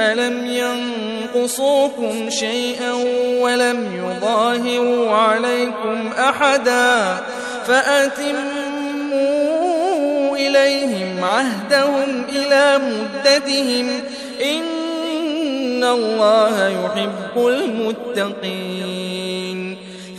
لم ينقصوكم شيئا ولم يظاهروا عليكم أحدا فأتموا إليهم عهدهم إلى مدتهم إن الله يحب المتقين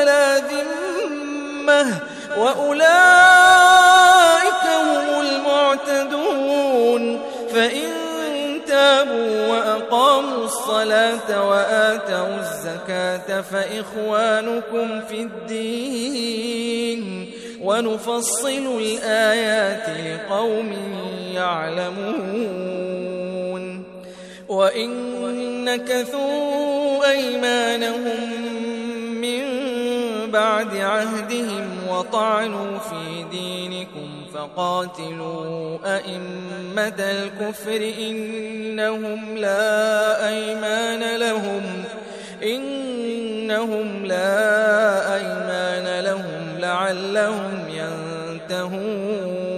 ولا ذمة وأولئك هم المعتدون. فإن تابوا وأقاموا الصلاة وآتوا الزكاة فإخوانكم في الدين. ونفصل الآيات لقوم يعلمون. وإن نكثوا أيمانهم بعد عهدهم وطعنوا في دينكم فقاتلوا أئمة الكفر إنهم لا أيمان لهم إنهم لا أيمان لهم لعلهم ينتهون.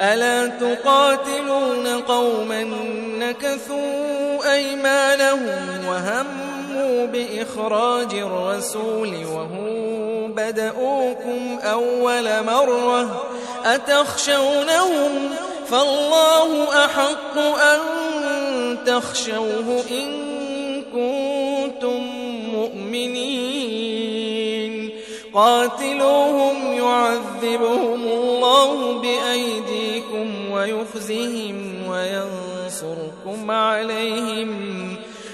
ألا تقاتلون قوما نكثوا أيمانهم وهموا بإخراج الرسول وهم بدؤوكم أول مرة أتخشونهم فالله أحق أن تخشوه إن كنتم مؤمنين. قاتلوهم يعذبهم الله بأيديكم ويخزهم وينصركم عليهم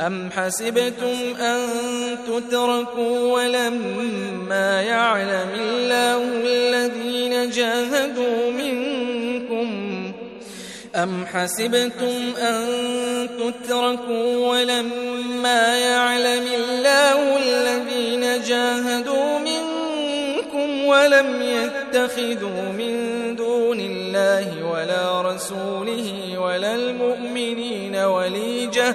أم حسبتم أن تتركوا ولما يعلم الله الذين جاهدوا منكم أم حسبتم أن تتركوا ولما يعلم الله الذين جاهدوا منكم ولم يتخذوا من دون الله ولا رسوله ولا المؤمنين وليجة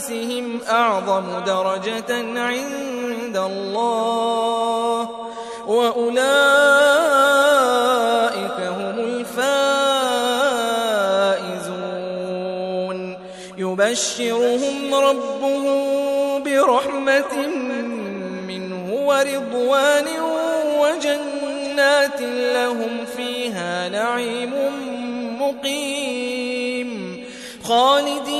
وأنفسهم أعظم درجة عند الله وأولئك هم الفائزون. يبشرهم ربهم برحمة منه ورضوان وجنات لهم فيها نعيم مقيم. خالدين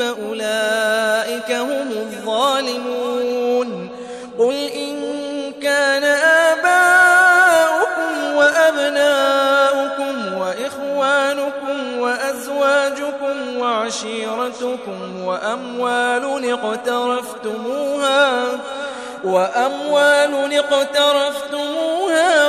فأولئك هم الظالمون قل إن كان آباؤكم وأبناؤكم وإخوانكم وأزواجكم وعشيرتكم وأموال اقترفتموها وأموال اقترفتموها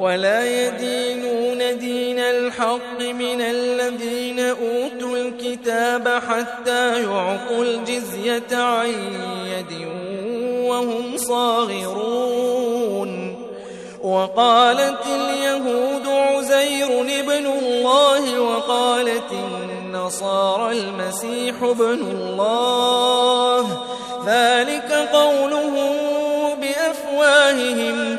ولا يدينون دين الحق من الذين أوتوا الكتاب حتى يعطوا الجزية عن يد وهم صاغرون. وقالت اليهود عزير ابن الله وقالت النصارى المسيح ابن الله. ذلك قولهم بأفواههم.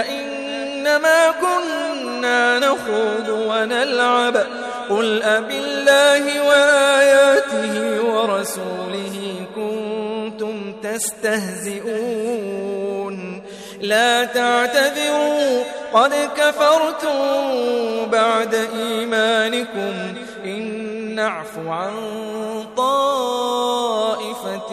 إنما كنا نخوض ونلعب. قل أبالله وآياته ورسوله كنتم تستهزئون. لا تعتذروا قد كفرتم بعد إيمانكم. إن نعف عن طائفة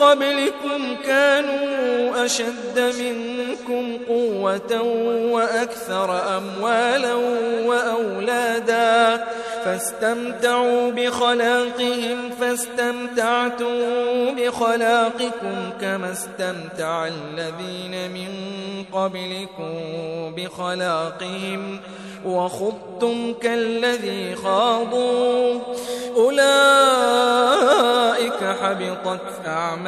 قبلكم كانوا أشد منكم قوة وأكثر أموالا وأولادا. فاستمتعوا بخلاقهم فاستمتعتم بخلاقكم كما استمتع الذين من قبلكم بخلاقهم. وخضتم كالذي خاضوا. أولئك حبطت أعمالهم.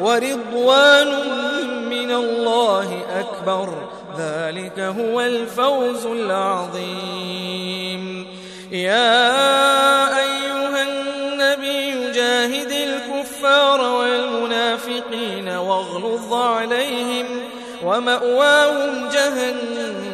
ورضوان من الله أكبر. ذلك هو الفوز العظيم. يا أيها النبي جاهد الكفار والمنافقين واغلظ عليهم ومأواهم جهنم.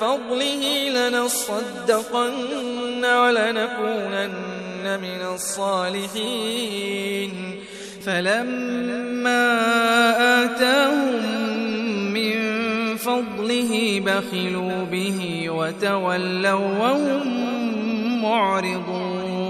فضله لنصدقن ولنكونن من الصالحين. فلما آتاهم من فضله بخلوا به وتولوا وهم معرضون.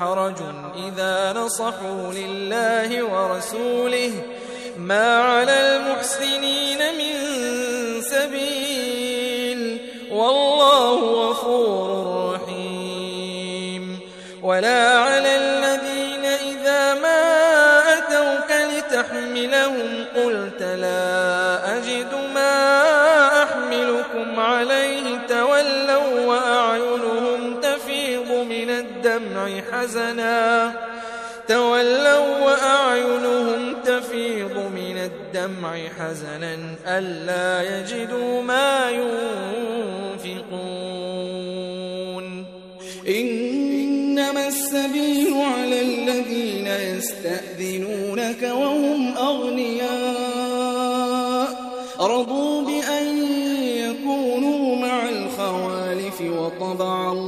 حرج إذا نصحوا لله ورسوله ما على المحسنين من سبيل والله غفور رحيم ولا على الذين إذا ما أتوك لتحملهم قلت لا أجد ما الدمع حزنا. تولوا وأعينهم تفيض الدمع حزنا ألا يجدوا ما ينفقون. إنما السبيل على الذين يستأذنونك وهم أغنياء. رضوا بأن يكونوا مع الخوالف وطبع الله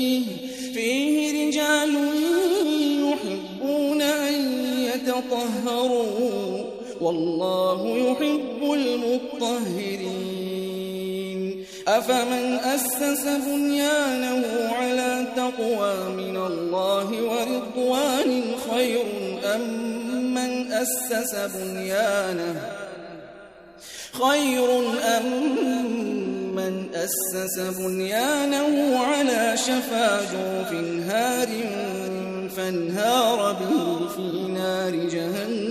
والله يحب المطهرين. أفمن أسس بنيانه على تقوى من الله ورضوان خير أم من أسس بنيانه خير أم من أسس بنيانه على شفا جوف هار فانهار به في نار جهنم.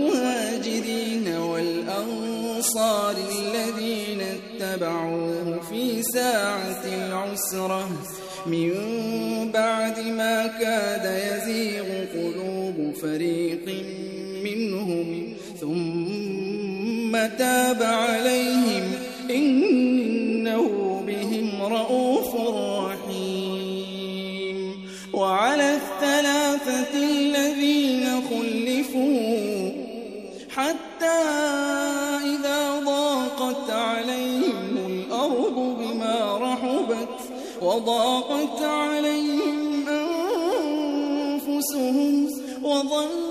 العسرة. من بعد ما كاد يزيغ قلوب فريق منهم ثم تاب عليهم وضاقت عليهم أنفسهم وظنوا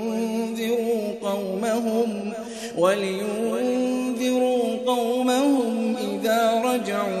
قومهم ولينذروا قومهم إذا رجعوا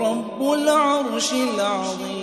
رب العرش العظيم.